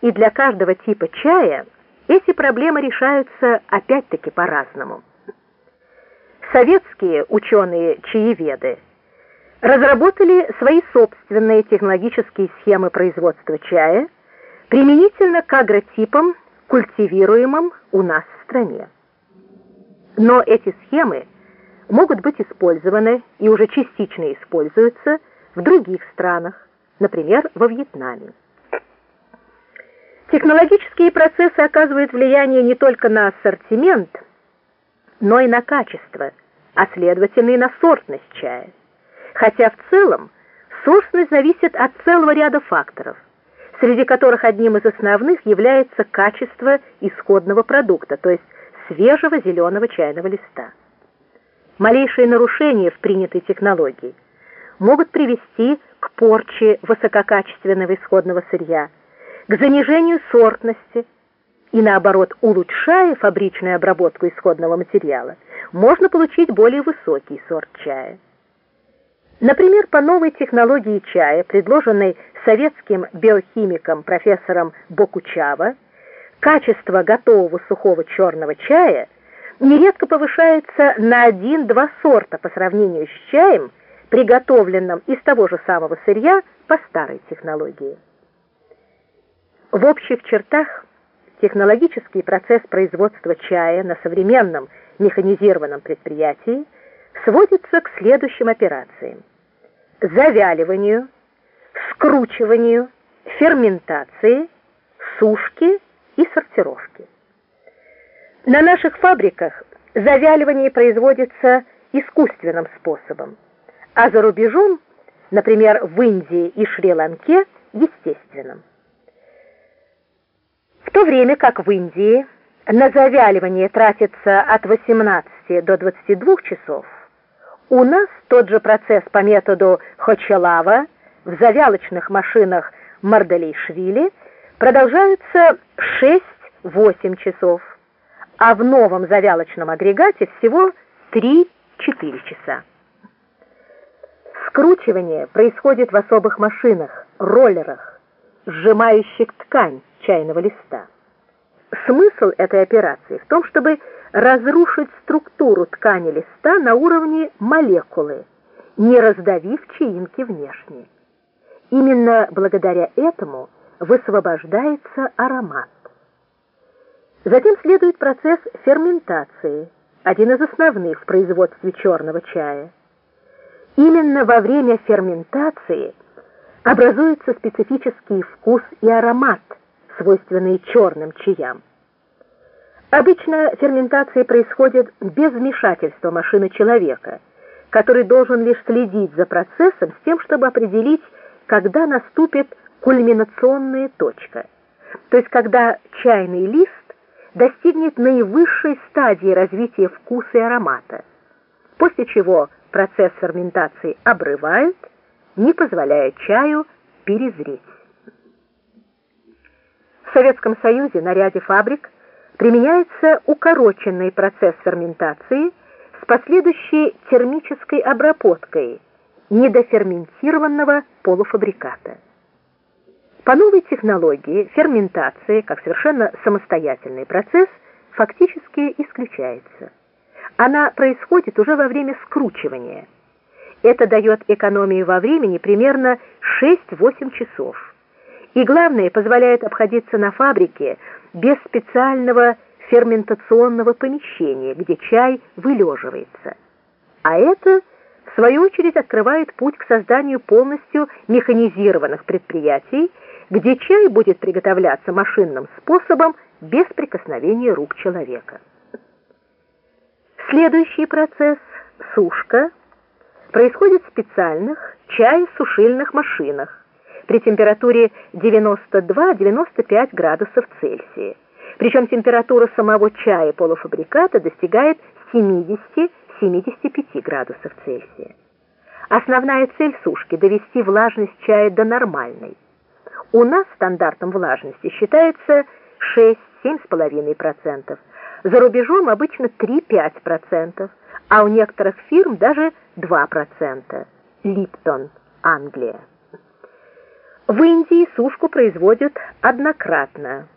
и для каждого типа чая эти проблемы решаются опять-таки по-разному. Советские ученые-чаеведы разработали свои собственные технологические схемы производства чая применительно к агротипам, культивируемым у нас в стране. Но эти схемы могут быть использованы и уже частично используются в других странах, например, во Вьетнаме. Технологические процессы оказывают влияние не только на ассортимент, но и на качество, а следовательно и на сортность чая. Хотя в целом сортность зависит от целого ряда факторов, среди которых одним из основных является качество исходного продукта, то есть свежего зеленого чайного листа. Малейшие нарушения в принятой технологии могут привести к порче высококачественного исходного сырья, к занижению сортности и, наоборот, улучшая фабричную обработку исходного материала, можно получить более высокий сорт чая. Например, по новой технологии чая, предложенной советским биохимиком профессором Бокучава, качество готового сухого черного чая нередко повышается на один-два сорта по сравнению с чаем, приготовленным из того же самого сырья по старой технологии. В общих чертах технологический процесс производства чая на современном механизированном предприятии сводится к следующим операциям. Завяливанию, скручиванию, ферментации, сушке и сортировки. На наших фабриках завяливание производится искусственным способом, а за рубежом, например, в Индии и Шри-Ланке, естественным. То время как в Индии на завяливание тратится от 18 до 22 часов, у нас тот же процесс по методу Хочелава в завялочных машинах Мардалейшвили продолжается 6-8 часов, а в новом завялочном агрегате всего 3-4 часа. Скручивание происходит в особых машинах, роллерах, сжимающих ткань чайного листа. Смысл этой операции в том, чтобы разрушить структуру ткани листа на уровне молекулы, не раздавив чаинки внешне. Именно благодаря этому высвобождается аромат. Затем следует процесс ферментации, один из основных в производстве черного чая. Именно во время ферментации образуется специфический вкус и аромат, свойственные черным чаям. Обычно ферментация происходит без вмешательства машины человека, который должен лишь следить за процессом с тем, чтобы определить, когда наступит кульминационная точка, то есть когда чайный лист достигнет наивысшей стадии развития вкуса и аромата, после чего процесс ферментации обрывает, не позволяя чаю перезреть. В Советском Союзе на ряде фабрик применяется укороченный процесс ферментации с последующей термической обработкой недоферментированного полуфабриката. По новой технологии ферментация, как совершенно самостоятельный процесс, фактически исключается. Она происходит уже во время скручивания. Это дает экономию во времени примерно 6-8 часов и, главное, позволяет обходиться на фабрике без специального ферментационного помещения, где чай вылеживается. А это, в свою очередь, открывает путь к созданию полностью механизированных предприятий, где чай будет приготовляться машинным способом без прикосновения рук человека. Следующий процесс, сушка, происходит в специальных чай-сушильных машинах, при температуре 92-95 градусов Цельсия. Причем температура самого чая полуфабриката достигает 70-75 градусов Цельсия. Основная цель сушки – довести влажность чая до нормальной. У нас стандартом влажности считается 6-7,5%, за рубежом обычно 3-5%, а у некоторых фирм даже 2%. Липтон, Англия. В Индии сушку производят однократно.